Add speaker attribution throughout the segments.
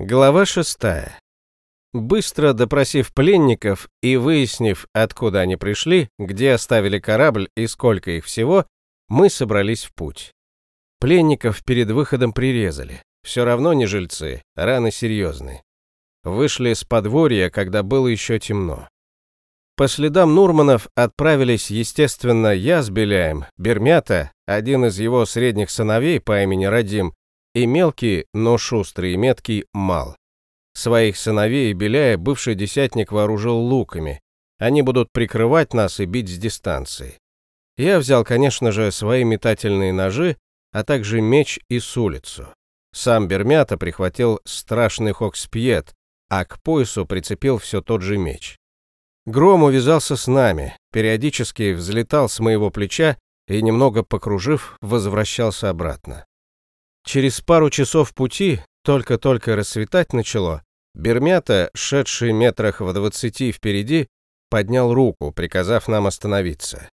Speaker 1: Глава шестая. Быстро допросив пленников и выяснив, откуда они пришли, где оставили корабль и сколько их всего, мы собрались в путь. Пленников перед выходом прирезали. Все равно не жильцы, раны серьезные. Вышли с подворья, когда было еще темно. По следам Нурманов отправились, естественно, я с Беляем, Бермята, один из его средних сыновей по имени Радим, и мелкий, но шустрый и меткий Мал. Своих сыновей и Беляя бывший десятник вооружил луками. Они будут прикрывать нас и бить с дистанции. Я взял, конечно же, свои метательные ножи, а также меч и с улицу. Сам Бермята прихватил страшный хокспьет, а к поясу прицепил все тот же меч. Гром увязался с нами, периодически взлетал с моего плеча и, немного покружив, возвращался обратно. Через пару часов пути, только-только рассветать начало, Бермята, шедший метрах в двадцати впереди, поднял руку, приказав нам остановиться.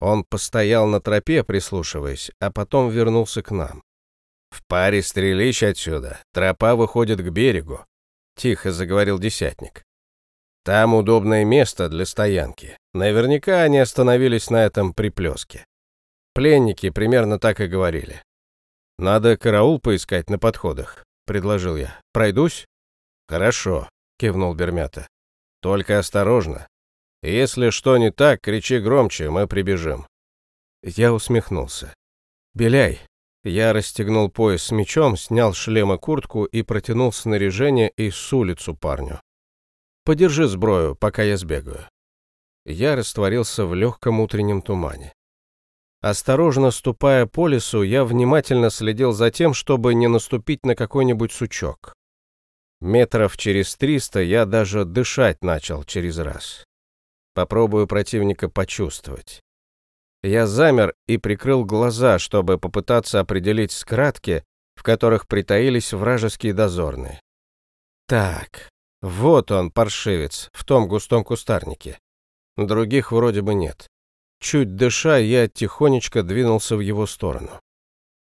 Speaker 1: Он постоял на тропе, прислушиваясь, а потом вернулся к нам. «В паре стрелищ отсюда, тропа выходит к берегу», — тихо заговорил десятник. «Там удобное место для стоянки. Наверняка они остановились на этом приплеске. Пленники примерно так и говорили. «Надо караул поискать на подходах», — предложил я. «Пройдусь?» «Хорошо», — кивнул Бермята. «Только осторожно. Если что не так, кричи громче, мы прибежим». Я усмехнулся. «Беляй». Я расстегнул пояс с мечом, снял шлем и куртку и протянул снаряжение и с улицу парню. «Подержи сброю, пока я сбегаю». Я растворился в легком утреннем тумане. Осторожно ступая по лесу, я внимательно следил за тем, чтобы не наступить на какой-нибудь сучок. Метров через триста я даже дышать начал через раз. Попробую противника почувствовать. Я замер и прикрыл глаза, чтобы попытаться определить скратки, в которых притаились вражеские дозорные. Так, вот он, паршивец, в том густом кустарнике. Других вроде бы нет. Чуть дыша, я тихонечко двинулся в его сторону.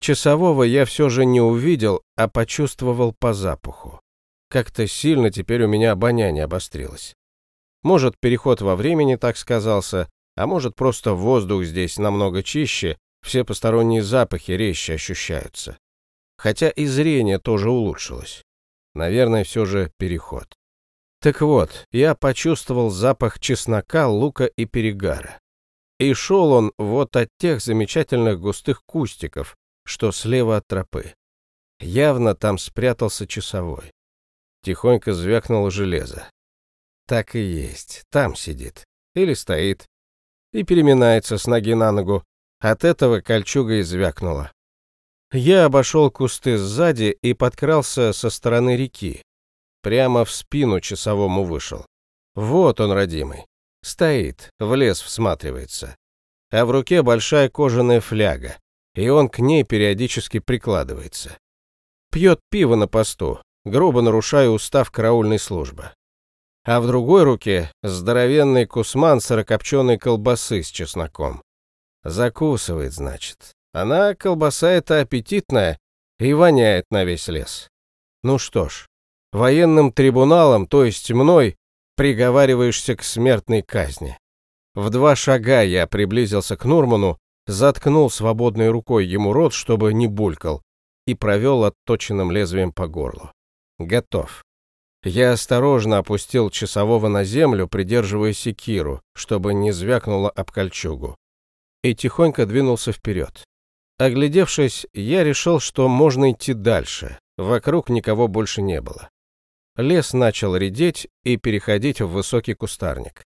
Speaker 1: Часового я все же не увидел, а почувствовал по запаху. Как-то сильно теперь у меня обоняние обострилось. Может, переход во времени так сказался, а может, просто воздух здесь намного чище, все посторонние запахи резче ощущаются. Хотя и зрение тоже улучшилось. Наверное, все же переход. Так вот, я почувствовал запах чеснока, лука и перегара. И шел он вот от тех замечательных густых кустиков, что слева от тропы. Явно там спрятался часовой. Тихонько звякнуло железо. Так и есть, там сидит. Или стоит. И переминается с ноги на ногу. От этого кольчуга и звякнула. Я обошел кусты сзади и подкрался со стороны реки. Прямо в спину часовому вышел. Вот он, родимый. Стоит, в лес всматривается. А в руке большая кожаная фляга, и он к ней периодически прикладывается. Пьет пиво на посту, грубо нарушая устав караульной службы. А в другой руке здоровенный кусман сырокопченой колбасы с чесноком. Закусывает, значит. Она, колбаса эта аппетитная, и воняет на весь лес. Ну что ж, военным трибуналом, то есть мной, приговариваешься к смертной казни. В два шага я приблизился к Нурману, заткнул свободной рукой ему рот, чтобы не булькал, и провел отточенным лезвием по горлу. Готов. Я осторожно опустил часового на землю, придерживая секиру, чтобы не звякнуло об кольчугу, и тихонько двинулся вперед. Оглядевшись, я решил, что можно идти дальше. Вокруг никого больше не было. Лес начал редеть и переходить в высокий кустарник.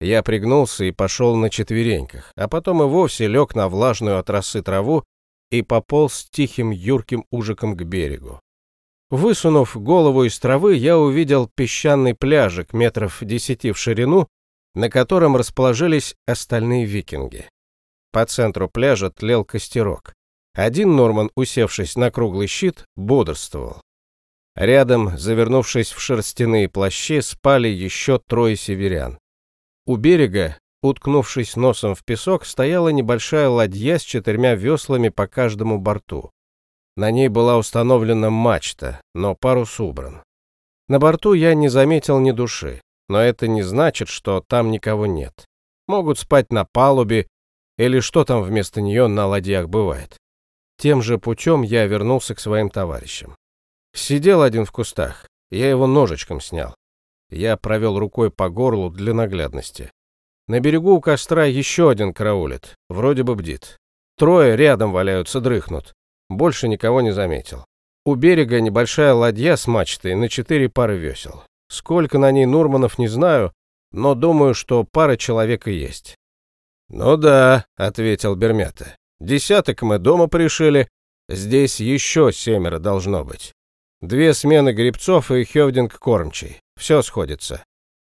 Speaker 1: Я пригнулся и пошел на четвереньках, а потом и вовсе лег на влажную от росы траву и пополз тихим юрким ужиком к берегу. Высунув голову из травы, я увидел песчаный пляжик метров десяти в ширину, на котором расположились остальные викинги. По центру пляжа тлел костерок. Один Норман, усевшись на круглый щит, бодрствовал. Рядом, завернувшись в шерстяные плащи, спали еще трое северян. У берега, уткнувшись носом в песок, стояла небольшая ладья с четырьмя веслами по каждому борту. На ней была установлена мачта, но парус убран. На борту я не заметил ни души, но это не значит, что там никого нет. Могут спать на палубе или что там вместо нее на ладьях бывает. Тем же путем я вернулся к своим товарищам. Сидел один в кустах, я его ножичком снял. Я провел рукой по горлу для наглядности. На берегу у костра еще один караулит, вроде бы бдит. Трое рядом валяются, дрыхнут. Больше никого не заметил. У берега небольшая ладья с мачтой на четыре пары весел. Сколько на ней Нурманов не знаю, но думаю, что пара человек и есть. «Ну да», — ответил Бермята. «Десяток мы дома пришили, здесь еще семеро должно быть. Две смены грибцов и Хевдинг кормчий. Все сходится».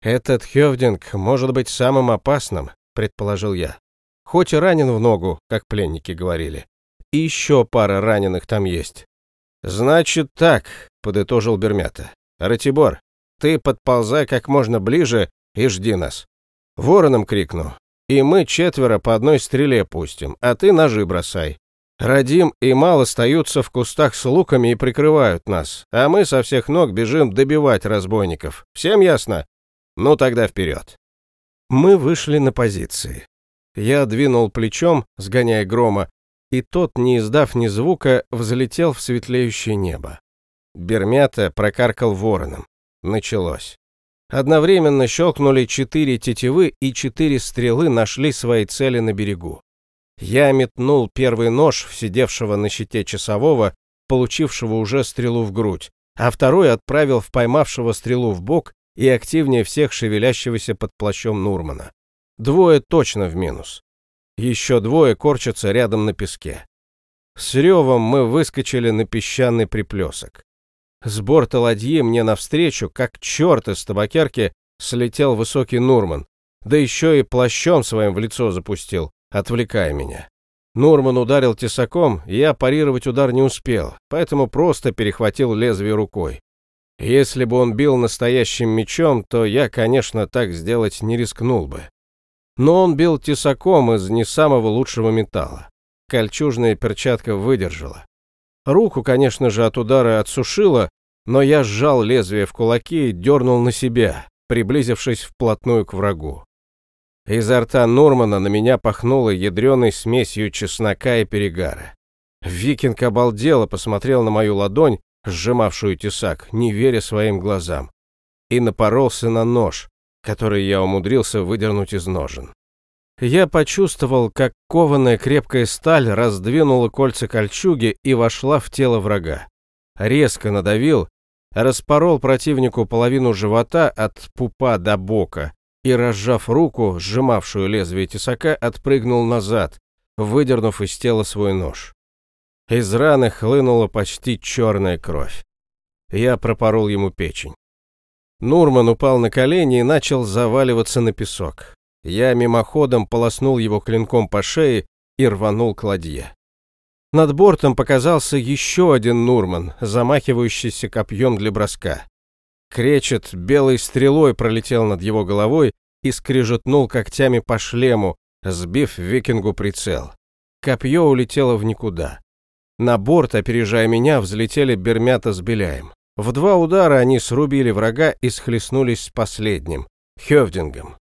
Speaker 1: «Этот Хевдинг может быть самым опасным», — предположил я. «Хоть и ранен в ногу, как пленники говорили. И еще пара раненых там есть». «Значит так», — подытожил Бермята. «Ратибор, ты подползай как можно ближе и жди нас. Вороном крикну, и мы четверо по одной стреле пустим, а ты ножи бросай. Радим и Мал остаются в кустах с луками и прикрывают нас, а мы со всех ног бежим добивать разбойников. Всем ясно? Ну тогда вперед. Мы вышли на позиции. Я двинул плечом, сгоняя грома, и тот, не издав ни звука, взлетел в светлеющее небо. Бермята прокаркал вороном. Началось. Одновременно щелкнули четыре тетивы, и четыре стрелы нашли свои цели на берегу. Я метнул первый нож в сидевшего на щите часового, получившего уже стрелу в грудь, а второй отправил в поймавшего стрелу в бок и активнее всех шевелящегося под плащом Нурмана. Двое точно в минус. Еще двое корчатся рядом на песке. С ревом мы выскочили на песчаный приплесок. С борта ладьи мне навстречу, как черт из табакерки, слетел высокий Нурман, да еще и плащом своим в лицо запустил, отвлекая меня. Нурман ударил тесаком, и я парировать удар не успел, поэтому просто перехватил лезвие рукой. Если бы он бил настоящим мечом, то я, конечно, так сделать не рискнул бы. Но он бил тесаком из не самого лучшего металла. Кольчужная перчатка выдержала. Руку, конечно же, от удара отсушила, но я сжал лезвие в кулаки и дернул на себя, приблизившись вплотную к врагу. Изо рта Нурмана на меня пахнуло ядреной смесью чеснока и перегара. Викинг обалдело посмотрел на мою ладонь, сжимавшую тесак, не веря своим глазам, и напоролся на нож, который я умудрился выдернуть из ножен. Я почувствовал, как кованая крепкая сталь раздвинула кольца кольчуги и вошла в тело врага. Резко надавил, распорол противнику половину живота от пупа до бока и, разжав руку, сжимавшую лезвие тесака, отпрыгнул назад, выдернув из тела свой нож. Из раны хлынула почти черная кровь. Я пропорол ему печень. Нурман упал на колени и начал заваливаться на песок. Я мимоходом полоснул его клинком по шее и рванул к ладье. Над бортом показался еще один Нурман, замахивающийся копьем для броска. Кречет белой стрелой пролетел над его головой и скрежетнул когтями по шлему, сбив викингу прицел. Копье улетело в никуда. На борт, опережая меня, взлетели Бермята с Беляем. В два удара они срубили врага и схлестнулись с последним, Хевдингом.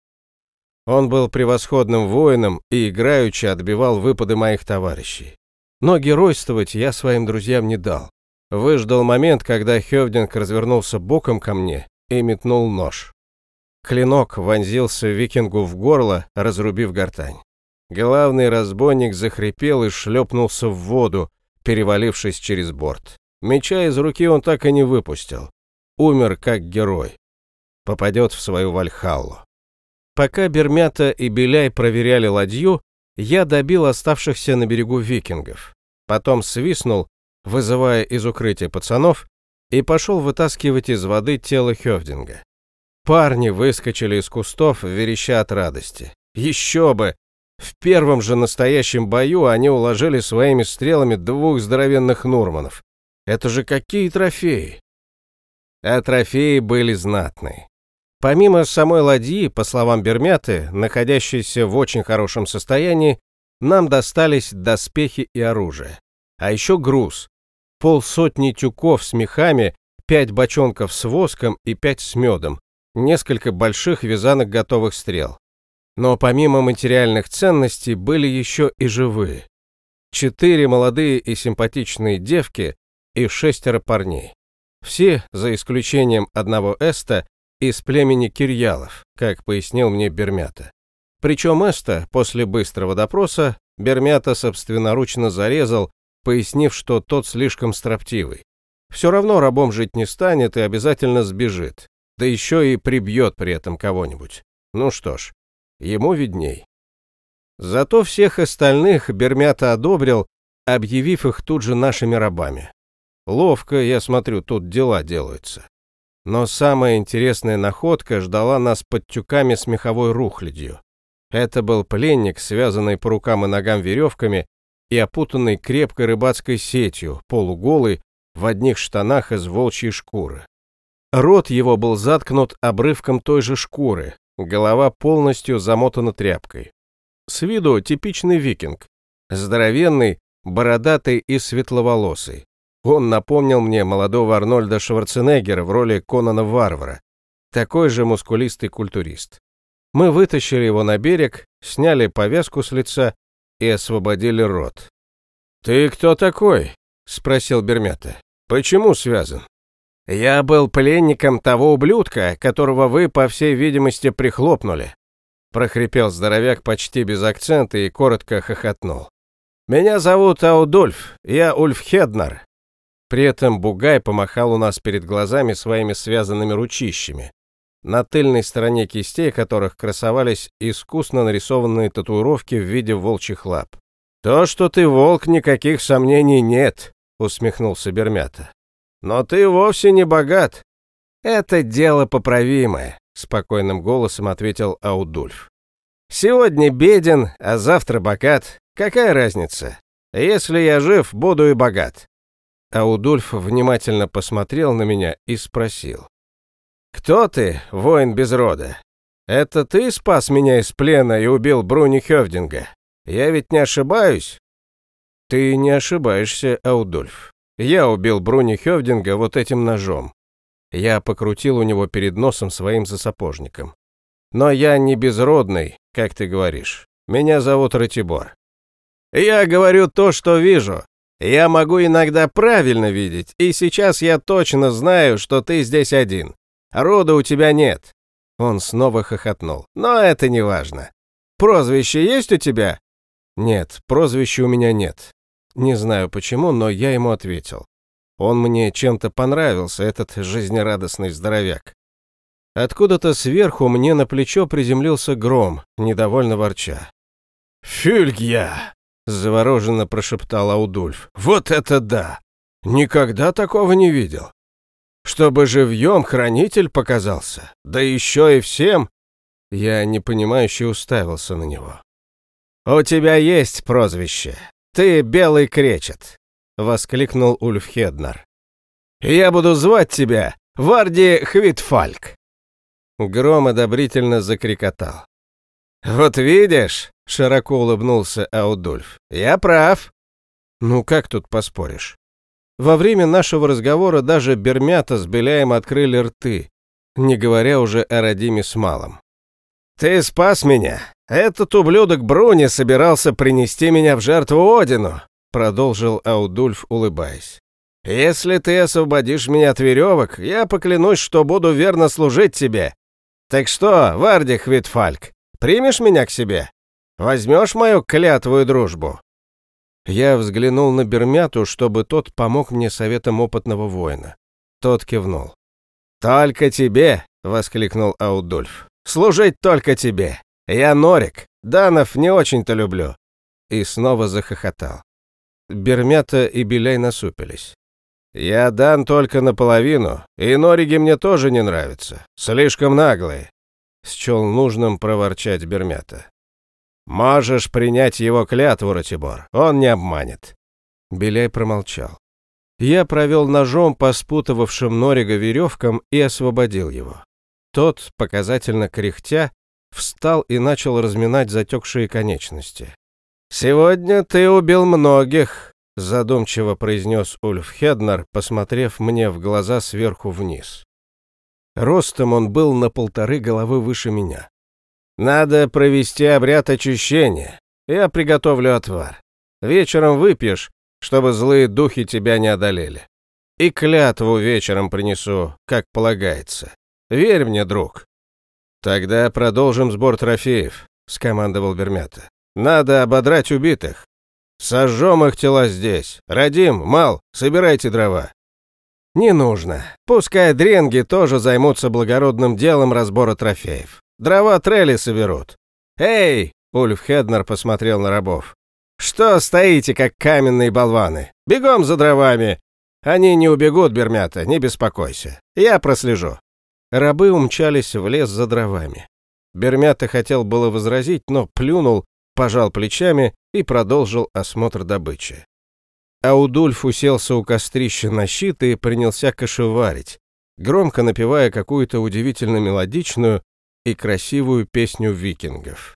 Speaker 1: Он был превосходным воином и играючи отбивал выпады моих товарищей. Но геройствовать я своим друзьям не дал. Выждал момент, когда Хевдинг развернулся боком ко мне и метнул нож. Клинок вонзился викингу в горло, разрубив гортань. Главный разбойник захрипел и шлепнулся в воду, перевалившись через борт. Меча из руки он так и не выпустил. Умер как герой. Попадет в свою Вальхаллу. Пока Бермята и Беляй проверяли ладью, я добил оставшихся на берегу викингов. Потом свистнул, вызывая из укрытия пацанов, и пошел вытаскивать из воды тело Хевдинга. Парни выскочили из кустов, вереща от радости. Еще бы! В первом же настоящем бою они уложили своими стрелами двух здоровенных Нурманов. Это же какие трофеи! А трофеи были знатные. Помимо самой ладьи, по словам Бермяты, находящейся в очень хорошем состоянии, нам достались доспехи и оружие. А еще груз. Полсотни тюков с мехами, пять бочонков с воском и пять с медом, несколько больших вязанок готовых стрел. Но помимо материальных ценностей были еще и живые. Четыре молодые и симпатичные девки и шестеро парней. Все, за исключением одного Эста, из племени Кирьялов, как пояснил мне Бермята. Причем Эста, после быстрого допроса, Бермята собственноручно зарезал, пояснив, что тот слишком строптивый. Все равно рабом жить не станет и обязательно сбежит, да еще и прибьет при этом кого-нибудь. Ну что ж, ему видней. Зато всех остальных Бермята одобрил, объявив их тут же нашими рабами. Ловко, я смотрю, тут дела делаются. Но самая интересная находка ждала нас под тюками с меховой рухлядью. Это был пленник, связанный по рукам и ногам веревками и опутанный крепкой рыбацкой сетью, полуголый, в одних штанах из волчьей шкуры. Рот его был заткнут обрывком той же шкуры, голова полностью замотана тряпкой. С виду типичный викинг. Здоровенный, бородатый и светловолосый. Он напомнил мне молодого Арнольда Шварценеггера в роли Конана Варвара, такой же мускулистый культурист. Мы вытащили его на берег, сняли повязку с лица и освободили рот. «Ты кто такой?» — спросил Бермята. «Почему связан?» «Я был пленником того ублюдка, которого вы, по всей видимости, прихлопнули», — прохрипел здоровяк почти без акцента и коротко хохотнул. «Меня зовут Аудольф, я Ульф Хеднар, при этом Бугай помахал у нас перед глазами своими связанными ручищами, на тыльной стороне кистей которых красовались искусно нарисованные татуировки в виде волчьих лап. «То, что ты волк, никаких сомнений нет», — усмехнулся Бермята. «Но ты вовсе не богат». «Это дело поправимое», — спокойным голосом ответил Аудульф. «Сегодня беден, а завтра богат. Какая разница? Если я жив, буду и богат. Аудульф внимательно посмотрел на меня и спросил. «Кто ты, воин без рода? Это ты спас меня из плена и убил Бруни Хёвдинга? Я ведь не ошибаюсь?» «Ты не ошибаешься, Аудульф. Я убил Бруни Хёвдинга вот этим ножом. Я покрутил у него перед носом своим засапожником. Но я не безродный, как ты говоришь. Меня зовут Ратибор. Я говорю то, что вижу, я могу иногда правильно видеть, и сейчас я точно знаю, что ты здесь один. Рода у тебя нет». Он снова хохотнул. «Но это не важно. Прозвище есть у тебя?» «Нет, прозвища у меня нет. Не знаю почему, но я ему ответил. Он мне чем-то понравился, этот жизнерадостный здоровяк. Откуда-то сверху мне на плечо приземлился гром, недовольно ворча. «Фюльгья!» Завороженно прошептал Аудульф. «Вот это да! Никогда такого не видел! Чтобы живьем хранитель показался, да еще и всем!» Я непонимающе уставился на него. «У тебя есть прозвище. Ты белый кречет!» — воскликнул Ульф Хеднар. «Я буду звать тебя Варди Хвитфальк!» Гром одобрительно закрикотал. «Вот видишь!» — широко улыбнулся Аудульф. «Я прав!» «Ну как тут поспоришь?» Во время нашего разговора даже Бермята с Беляем открыли рты, не говоря уже о Радиме с Малом. «Ты спас меня! Этот ублюдок Бруни собирался принести меня в жертву Одину!» продолжил Аудульф, улыбаясь. «Если ты освободишь меня от веревок, я поклянусь, что буду верно служить тебе. Так что, Вардих Витфальк, Примешь меня к себе? Возьмешь мою клятву и дружбу?» Я взглянул на Бермяту, чтобы тот помог мне советом опытного воина. Тот кивнул. «Только тебе!» — воскликнул Аудульф. «Служить только тебе! Я Норик, Данов не очень-то люблю!» И снова захохотал. Бермята и Беляй насупились. «Я дан только наполовину, и Нориги мне тоже не нравятся. Слишком наглые счел нужным проворчать Бермята. «Можешь принять его клятву, Ратибор, он не обманет». Беляй промолчал. Я провел ножом по спутывавшим Норига веревкам и освободил его. Тот, показательно кряхтя, встал и начал разминать затекшие конечности. «Сегодня ты убил многих», задумчиво произнес Ульф Хеднер, посмотрев мне в глаза сверху вниз. Ростом он был на полторы головы выше меня. «Надо провести обряд очищения. Я приготовлю отвар. Вечером выпьешь, чтобы злые духи тебя не одолели. И клятву вечером принесу, как полагается. Верь мне, друг». «Тогда продолжим сбор трофеев», — скомандовал Бермята. «Надо ободрать убитых. Сожжем их тела здесь. Радим, Мал, собирайте дрова». «Не нужно. Пускай дренги тоже займутся благородным делом разбора трофеев. Дрова трели соберут». «Эй!» — Ульф Хеднер посмотрел на рабов. «Что стоите, как каменные болваны? Бегом за дровами! Они не убегут, Бермята, не беспокойся. Я прослежу». Рабы умчались в лес за дровами. Бермята хотел было возразить, но плюнул, пожал плечами и продолжил осмотр добычи. Аудульф уселся у кострища на щит и принялся кошеварить, громко напевая какую-то удивительно мелодичную и красивую песню викингов.